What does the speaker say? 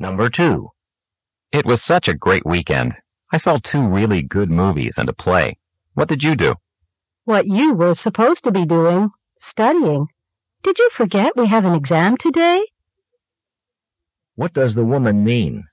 Number 2. It was such a great weekend. I saw two really good movies and a play. What did you do? What you were supposed to be doing, studying. Did you forget we have an exam today? What does the woman mean?